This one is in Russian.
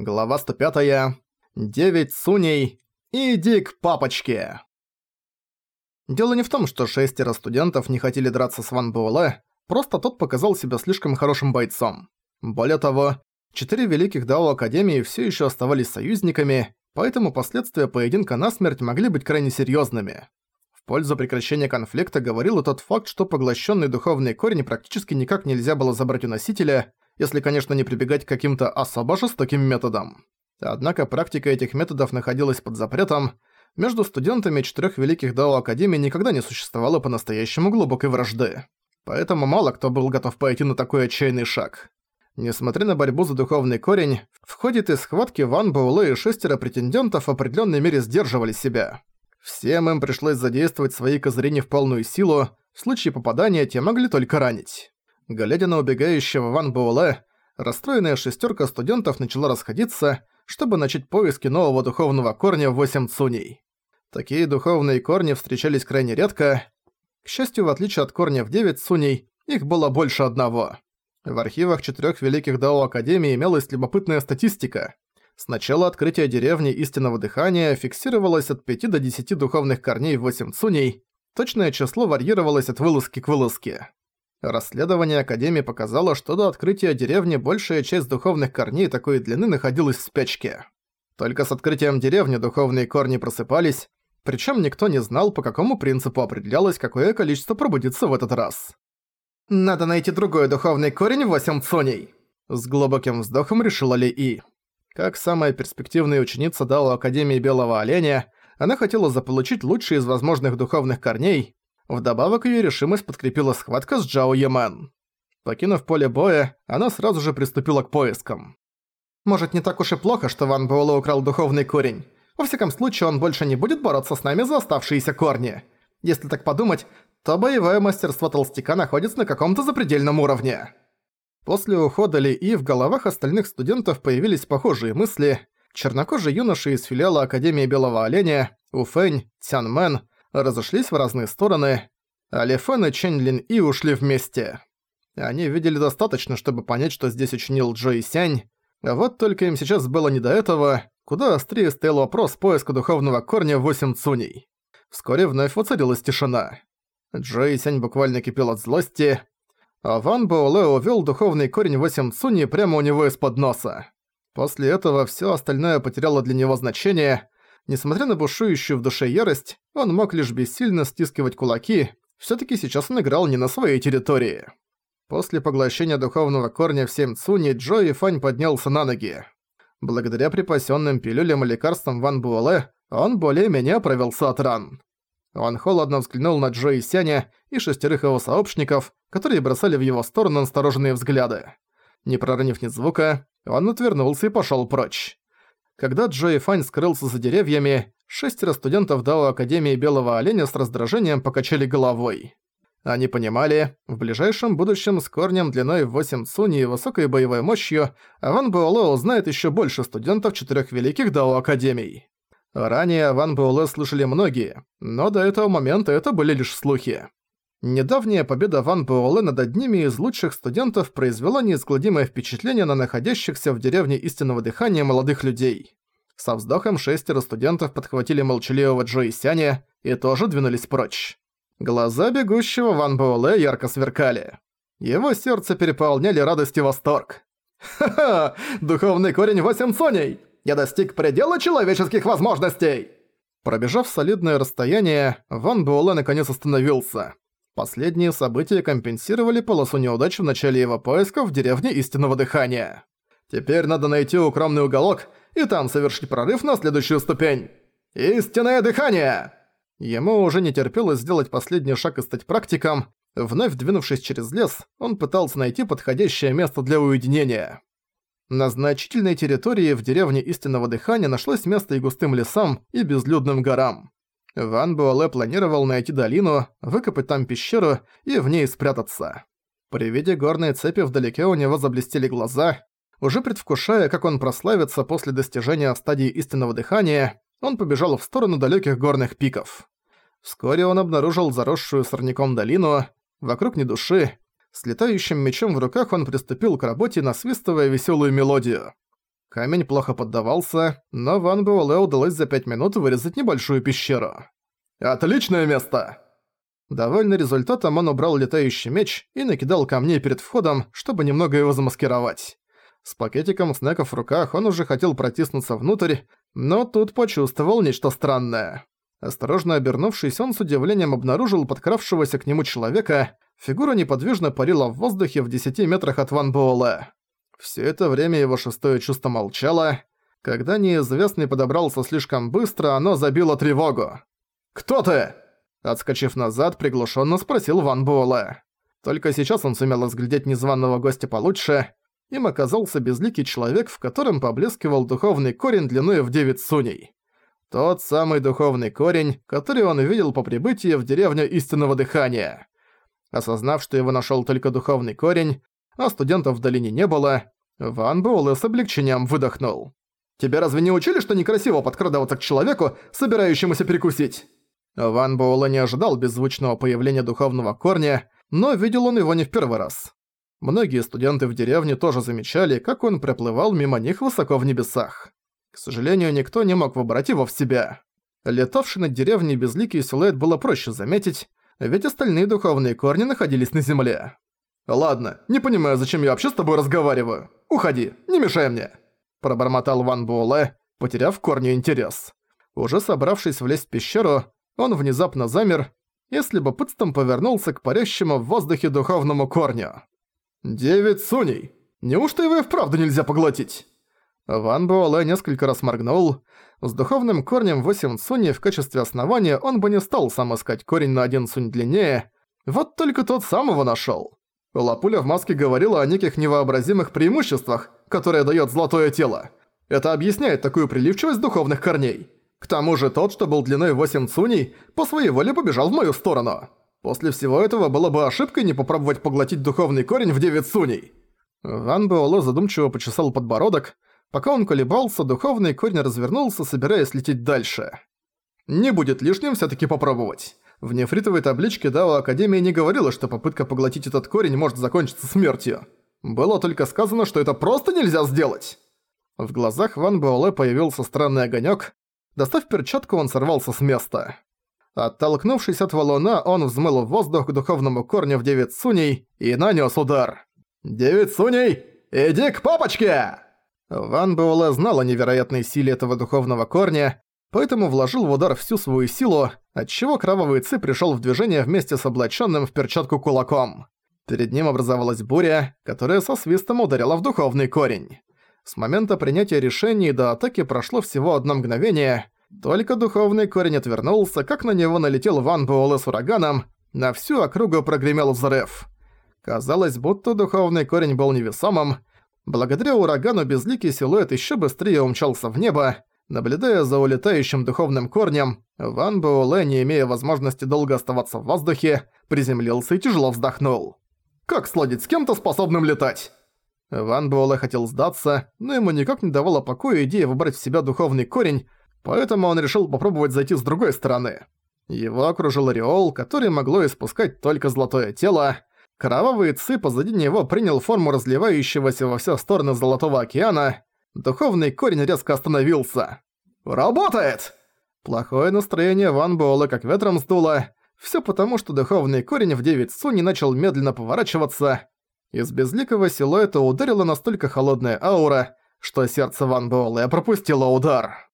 Глава 105. 9 суней. Иди к папочке. Дело не в том, что шестеро студентов не хотели драться с Ван Буэлэ, просто тот показал себя слишком хорошим бойцом. Более того, четыре великих Дао Академии все еще оставались союзниками, поэтому последствия поединка насмерть могли быть крайне серьезными. В пользу прекращения конфликта говорил и тот факт, что поглощенный духовный корень практически никак нельзя было забрать у носителя, если, конечно, не прибегать к каким-то особожестоким методам. Однако практика этих методов находилась под запретом, между студентами четырех великих Дао Академий никогда не существовало по-настоящему глубокой вражды. Поэтому мало кто был готов пойти на такой отчаянный шаг. Несмотря на борьбу за духовный корень, в ходе этой схватки Ван Буэлэ и шестеро претендентов в определенной мере сдерживали себя. Всем им пришлось задействовать свои козыри в полную силу, в случае попадания те могли только ранить. Глядя на убегающего Ван Буэлэ, расстроенная шестерка студентов начала расходиться, чтобы начать поиски нового духовного корня в восемь цуней. Такие духовные корни встречались крайне редко. К счастью, в отличие от корня в девять цуней, их было больше одного. В архивах четырех великих Дао Академии имелась любопытная статистика. Сначала открытие деревни истинного дыхания фиксировалось от 5 до 10 духовных корней в восемь цуней, точное число варьировалось от вылазки к вылазке. Расследование Академии показало, что до открытия деревни большая часть духовных корней такой длины находилась в спячке. Только с открытием деревни духовные корни просыпались, причем никто не знал, по какому принципу определялось, какое количество пробудится в этот раз. «Надо найти другой духовный корень в восемь цоней!» С глубоким вздохом решила Ли И. Как самая перспективная ученица Дао Академии Белого Оленя, она хотела заполучить лучший из возможных духовных корней, Вдобавок её решимость подкрепила схватка с Джао Ямен. Покинув поле боя, она сразу же приступила к поискам. Может, не так уж и плохо, что Ван Буэлло украл духовный корень. Во всяком случае, он больше не будет бороться с нами за оставшиеся корни. Если так подумать, то боевое мастерство толстяка находится на каком-то запредельном уровне. После ухода Ли И в головах остальных студентов появились похожие мысли. Чернокожий юноша из филиала Академии Белого Оленя, Уфэнь, Тянмен разошлись в разные стороны, а Лифен и Ченлин И ушли вместе. Они видели достаточно, чтобы понять, что здесь учинил Джо и Сянь, а вот только им сейчас было не до этого, куда острее стоял вопрос поиска духовного корня восемь цуней. Вскоре вновь воцарилась тишина. Джо и Сянь буквально кипел от злости, а Ван Боуле увел духовный корень восемь цуни прямо у него из-под носа. После этого все остальное потеряло для него значение, Несмотря на бушующую в душе ярость, он мог лишь бессильно стискивать кулаки, Все-таки сейчас он играл не на своей территории. После поглощения духовного корня всем семь цуни Джо и Фань поднялся на ноги. Благодаря припасённым пилюлям и лекарствам Ван Буэлэ, он более-менее оправился от ран. Он холодно взглянул на Джо и Сяня и шестерых его сообщников, которые бросали в его сторону настороженные взгляды. Не проронив ни звука, он отвернулся и пошел прочь. Когда Джои Фань скрылся за деревьями, шестеро студентов Дао Академии Белого Оленя с раздражением покачали головой. Они понимали, в ближайшем будущем с корнем длиной в 8 цуни и высокой боевой мощью Аван Буэлэ узнает еще больше студентов четырех великих Дао Академий. Ранее Аван Буэлэ слышали многие, но до этого момента это были лишь слухи. Недавняя победа Ван Буэлэ над одними из лучших студентов произвела неизгладимое впечатление на находящихся в деревне истинного дыхания молодых людей. Со вздохом шестеро студентов подхватили молчаливого Джо и Сяня и тоже двинулись прочь. Глаза бегущего Ван Буэлэ ярко сверкали. Его сердце переполняли радость и восторг. «Ха-ха! Духовный корень восемь соней! Я достиг предела человеческих возможностей!» Пробежав солидное расстояние, Ван Буэлэ наконец остановился. Последние события компенсировали полосу неудач в начале его поиска в деревне Истинного Дыхания. Теперь надо найти укромный уголок и там совершить прорыв на следующую ступень. Истинное Дыхание! Ему уже не терпелось сделать последний шаг и стать практиком. Вновь двинувшись через лес, он пытался найти подходящее место для уединения. На значительной территории в деревне Истинного Дыхания нашлось место и густым лесам, и безлюдным горам. Ван Буэлэ планировал найти долину, выкопать там пещеру и в ней спрятаться. При виде горной цепи вдалеке у него заблестели глаза. Уже предвкушая, как он прославится после достижения стадии истинного дыхания, он побежал в сторону далеких горных пиков. Вскоре он обнаружил заросшую сорняком долину, вокруг не души. С летающим мечом в руках он приступил к работе, насвистывая веселую мелодию. Камень плохо поддавался, но Ван Буэлэ удалось за пять минут вырезать небольшую пещеру. «Отличное место!» Довольный результатом он убрал летающий меч и накидал камней перед входом, чтобы немного его замаскировать. С пакетиком снеков в руках он уже хотел протиснуться внутрь, но тут почувствовал нечто странное. Осторожно обернувшись, он с удивлением обнаружил подкравшегося к нему человека. Фигура неподвижно парила в воздухе в 10 метрах от Ван Буэлэ. Все это время его шестое чувство молчало. Когда неизвестный подобрался слишком быстро, оно забило тревогу. «Кто ты?» Отскочив назад, приглушенно спросил Ван Буэлэ. Только сейчас он сумел разглядеть незваного гостя получше. Им оказался безликий человек, в котором поблескивал духовный корень длиной в девять суней. Тот самый духовный корень, который он увидел по прибытии в деревню Истинного Дыхания. Осознав, что его нашёл только духовный корень, а студентов в долине не было, Ван Буэлэ с облегчением выдохнул. «Тебя разве не учили, что некрасиво подкрадываться к человеку, собирающемуся перекусить?» Ван Буэлэ не ожидал беззвучного появления духовного корня, но видел он его не в первый раз. Многие студенты в деревне тоже замечали, как он проплывал мимо них высоко в небесах. К сожалению, никто не мог выбрать его в себя. Летавший над деревней безликий силуэт было проще заметить, ведь остальные духовные корни находились на земле. «Ладно, не понимаю, зачем я вообще с тобой разговариваю. Уходи, не мешай мне!» Пробормотал Ван Буэлэ, потеряв корню интерес. Уже собравшись влезть в пещеру, он внезапно замер и с любопытством повернулся к парящему в воздухе духовному корню. «Девять суней! Неужто его и вправду нельзя поглотить?» Ван Буэлэ несколько раз моргнул. С духовным корнем восемь суней в качестве основания он бы не стал сам искать корень на один сунь длиннее, вот только тот самого нашел. Лапуля в маске говорила о неких невообразимых преимуществах, которые дает золотое тело. Это объясняет такую приливчивость духовных корней. К тому же тот, что был длиной 8 цуней, по своей воле побежал в мою сторону. После всего этого было бы ошибкой не попробовать поглотить духовный корень в 9 цуней. Ван Буэлэ задумчиво почесал подбородок. Пока он колебался, духовный корень развернулся, собираясь лететь дальше. Не будет лишним все таки попробовать. В нефритовой табличке Дао Академии не говорилось, что попытка поглотить этот корень может закончиться смертью. Было только сказано, что это просто нельзя сделать. В глазах Ван Буале появился странный огонек. Достав перчатку, он сорвался с места. Оттолкнувшись от валуна, он взмыл в воздух к духовному корню в девять суней и нанес удар. «Девять суней, иди к папочке!» Ван Буале знал о невероятной силе этого духовного корня, поэтому вложил в удар всю свою силу, отчего кровавый ци пришел в движение вместе с облаченным в перчатку кулаком. Перед ним образовалась буря, которая со свистом ударила в духовный корень. С момента принятия решений до атаки прошло всего одно мгновение, только духовный корень отвернулся, как на него налетел Ван Буэлэ с ураганом, на всю округу прогремел взрыв. Казалось, будто духовный корень был невесомым, Благодаря урагану безликий силуэт еще быстрее умчался в небо, Наблюдая за улетающим духовным корнем, Ван Буэлэ, не имея возможности долго оставаться в воздухе, приземлился и тяжело вздохнул. «Как сладить с кем-то, способным летать?» Ван Буэлэ хотел сдаться, но ему никак не давала покоя идея выбрать в себя духовный корень, поэтому он решил попробовать зайти с другой стороны. Его окружил ореол, который могло испускать только золотое тело. Кровавый ци позади него принял форму разливающегося во все стороны Золотого океана. Духовный корень резко остановился. «Работает!» Плохое настроение Ван Буэлла как ветром сдуло. Всё потому, что духовный корень в девять су не начал медленно поворачиваться. Из безликого силуэта ударила настолько холодная аура, что сердце Ван Буэлла пропустило удар.